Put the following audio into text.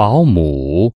保姆。